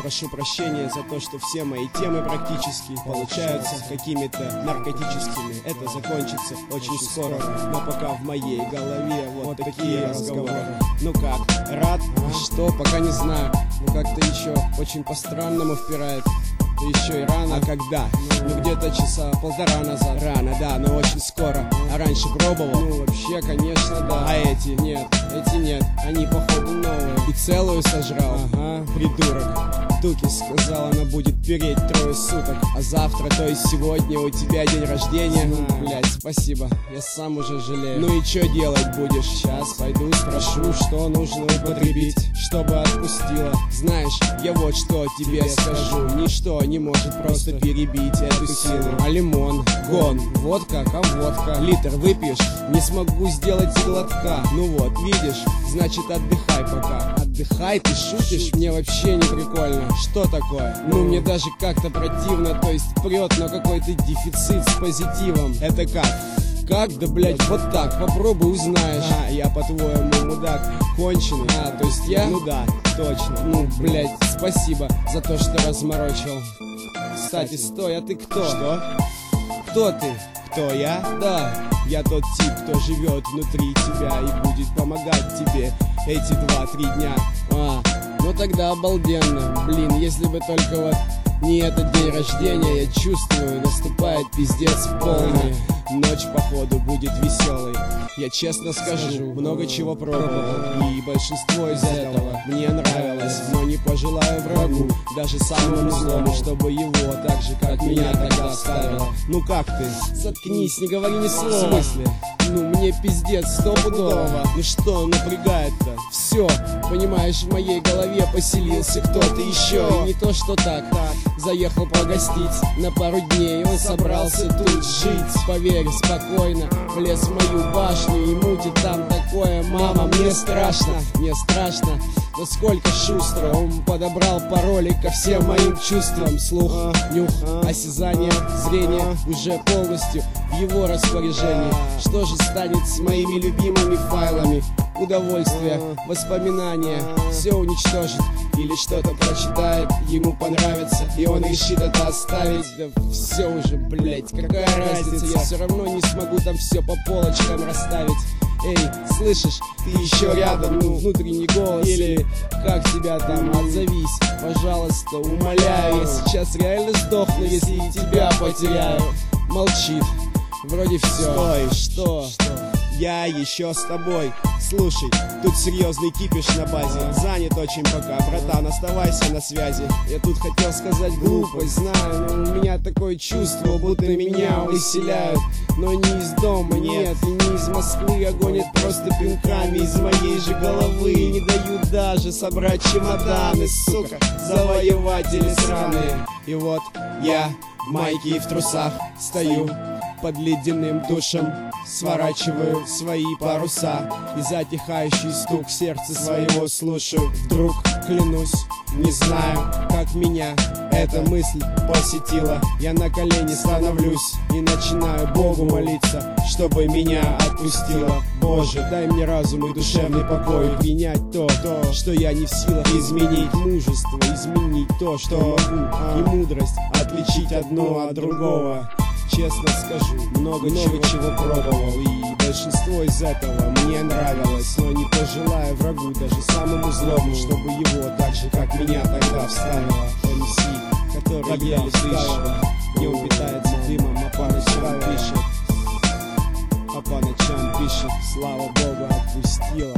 Прошу прощения за то, что все мои темы практически получаются какими-то наркотическими. Это закончится очень скоро, но пока в моей голове вот такие разговоры. Ну как, рад? Что, пока не знаю. Ну как-то еще очень по-странному впирает. Да еще и рано. А когда? Ну где-то часа полтора назад. Рано, да, но очень скоро. А раньше пробовал? Ну вообще, конечно, да. А эти? Нет, эти нет. Они походу новые. И целую сожрал. Ага, придурок. Дуки сказала, она будет переть трое суток. А завтра, то есть сегодня у тебя день рождения. Знаю. Блять, спасибо, я сам уже жалею. Ну и что делать будешь? Сейчас пойду спрошу, что нужно употребить Чтобы отпустила. Знаешь, я вот что тебе скажу. Ничто не может просто перебить эту силу. А лимон, гон, водка, а водка Литр выпьешь, не смогу сделать глотка. Ну вот, видишь, значит отдыхай пока Отдыхай, ты шутишь? Мне вообще не прикольно что такое? Ну, мне даже как-то противно, то есть прет, но какой-то дефицит с позитивом. Это как? Как? Да, блять, вот так, попробуй узнаешь. А, я, по-твоему, мудак конченый. А, то есть я? Ну да, точно. Ну, блять, спасибо за то, что разморочил. Кстати, стой, а ты кто? Что? Кто ты? Кто я? Да, я тот тип, кто живет внутри тебя и будет помогать тебе эти два-три дня. А, ну тогда обалденно. Блин, если бы только вот не этот день рождения, я чувствую, наступает пиздец полный. Ночь, походу, будет веселой. Я честно скажу, много чего пробовал, и большинство из этого мне нравилось, но не пожелаю врагу, даже самому злому, чтобы его так же, как меня тогда оставило. Ну как ты? Заткнись, не говори ни слова. В смысле? Ну мне пиздец стопудово. Ну что напрягает-то? Все, понимаешь, в моей голове поселился кто-то еще. И не то, что так, заехал погостить на пару дней. Он собрался тут жить, поверь, спокойно. Влез в мою башню и мутит там такое. Мама, мне страшно, мне страшно. Насколько шустро он подобрал пароли ко всем моим чувствам Слух, нюх, осязание, зрение уже полностью в его распоряжении Что же станет с моими любимыми файлами? Удовольствие, воспоминания, все уничтожит Или что-то прочитает, ему понравится И он решит это оставить. Да все уже, блять, какая разница? Я все равно не смогу там все по полочкам расставить. Эй, слышишь, ты еще рядом, ну, внутренний голос. Или как тебя там, отзовись, пожалуйста, умоляю. Я сейчас реально сдохну, если тебя потеряю. Молчит, вроде все Стой, что? что? Я еще с тобой. Слушай, тут серьезный кипиш на базе. Занят очень пока, братан, оставайся на связи. Я тут хотел сказать глупость, знаю Но у меня такое чувство, будто меня выселяют. Но не из дома, нет, и не из Москвы А просто пинками из моей же головы. Не дают даже собрать чемоданы, сука Завоеватели сраные. И вот я в майке и в трусах стою под ледяным душем. Сворачиваю свои паруса И затихающий стук сердца своего слушаю. Вдруг, клянусь, не знаю, как меня эта мысль посетила. Я на колени становлюсь и начинаю Богу молиться Чтобы меня отпустила Боже, дай мне разум и душевный покой Принять то, то, что я не в силах изменить. Мужество, изменить то, что могу. И мудрость отличить одно от другого честно скажу, много, много чего пробовал И большинство из этого мне нравилось Но не пожелаю врагу, даже самому злому Чтобы его так же, как меня тогда вставило МС, который тогда еле дышит Днем питается дымом, а по ночам пишет. А по ночам пишет, слава богу, отпустила